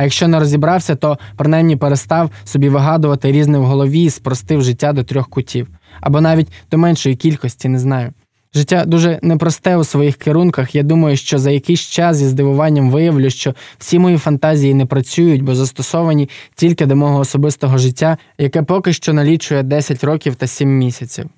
А якщо не розібрався, то принаймні перестав собі вигадувати різне в голові і спростив життя до трьох кутів, або навіть до меншої кількості, не знаю. Життя дуже непросте у своїх керунках. Я думаю, що за якийсь час зі здивуванням виявлю, що всі мої фантазії не працюють, бо застосовані тільки до мого особистого життя, яке поки що налічує 10 років та 7 місяців.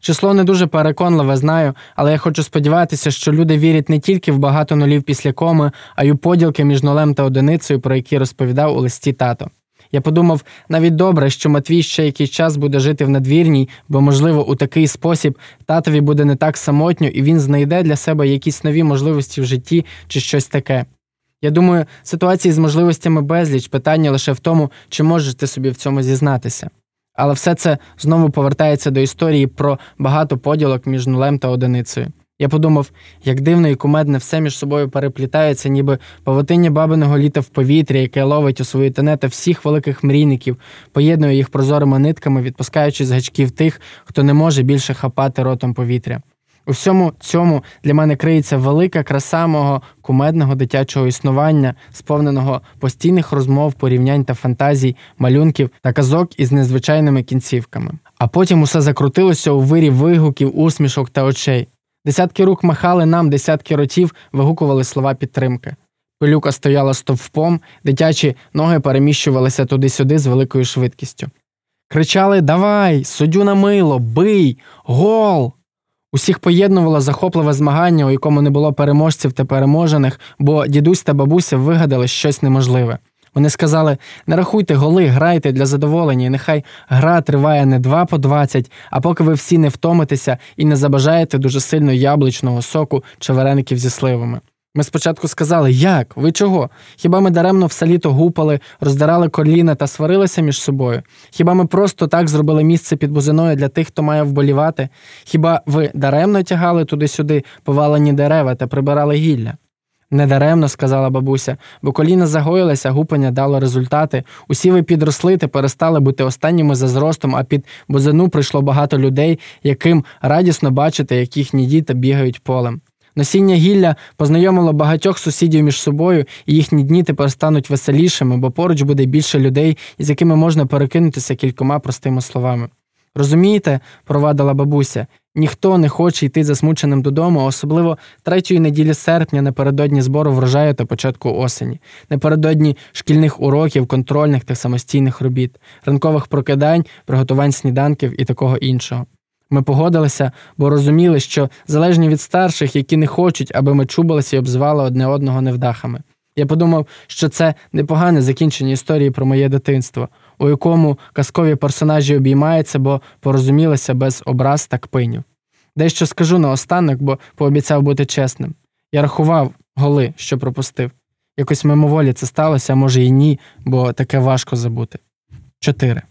Число не дуже переконливе, знаю, але я хочу сподіватися, що люди вірять не тільки в багато нулів після коми, а й у поділки між нулем та одиницею, про які розповідав у листі тато. Я подумав навіть добре, що Матвій ще якийсь час буде жити в надвірній, бо, можливо, у такий спосіб татові буде не так самотньо, і він знайде для себе якісь нові можливості в житті чи щось таке. Я думаю, ситуації з можливостями безліч питання лише в тому, чи можеш ти собі в цьому зізнатися. Але все це знову повертається до історії про багато поділок між нулем та одиницею. Я подумав, як дивно і кумедне все між собою переплітається, ніби павутиння бабиного літа в повітрі, яке ловить у свої тенета всіх великих мрійників, поєднує їх прозорими нитками, відпускаючи з гачків тих, хто не може більше хапати ротом повітря. У всьому цьому для мене криється велика краса мого кумедного дитячого існування, сповненого постійних розмов, порівнянь та фантазій, малюнків та казок із незвичайними кінцівками. А потім усе закрутилося у вирі вигуків, усмішок та очей. Десятки рук махали нам, десятки ротів вигукували слова підтримки. Пилюка стояла стовпом, дитячі ноги переміщувалися туди-сюди з великою швидкістю. Кричали Давай, суддю на мило, бий, гол! Усіх поєднувало захопливе змагання, у якому не було переможців та переможених, бо дідусь та бабуся вигадали щось неможливе. Вони сказали: не рахуйте голи, грайте для задоволення, і нехай гра триває не два по двадцять, а поки ви всі не втомитеся і не забажаєте дуже сильно яблучного соку чи вареників зі сливами. Ми спочатку сказали, як? Ви чого? Хіба ми даремно все літо гупали, роздирали коліна та сварилися між собою? Хіба ми просто так зробили місце під бузиною для тих, хто має вболівати? Хіба ви даремно тягали туди-сюди повалені дерева та прибирали гілля? Недаремно, сказала бабуся, бо коліна загоїлися, гупання дало результати. Усі ви підросли та перестали бути останніми за зростом, а під бузину прийшло багато людей, яким радісно бачити, як їхні діти бігають полем. Носіння гілля познайомило багатьох сусідів між собою, і їхні дні тепер стануть веселішими, бо поруч буде більше людей, із якими можна перекинутися кількома простими словами. Розумієте, провадила бабуся, ніхто не хоче йти засмученим додому, особливо третьої неділі серпня, напередодні збору врожаю та початку осені, напередодні шкільних уроків, контрольних та самостійних робіт, ранкових прокидань, приготувань сніданків і такого іншого. Ми погодилися, бо розуміли, що залежні від старших, які не хочуть, аби ми чубилися і обзивали одне одного невдахами. Я подумав, що це непогане закінчення історії про моє дитинство, у якому казкові персонажі обіймаються, бо порозумілися без образ та кпинів. Дещо скажу наостанок, бо пообіцяв бути чесним. Я рахував голи, що пропустив. Якось мимоволі це сталося, а може і ні, бо таке важко забути. Чотири.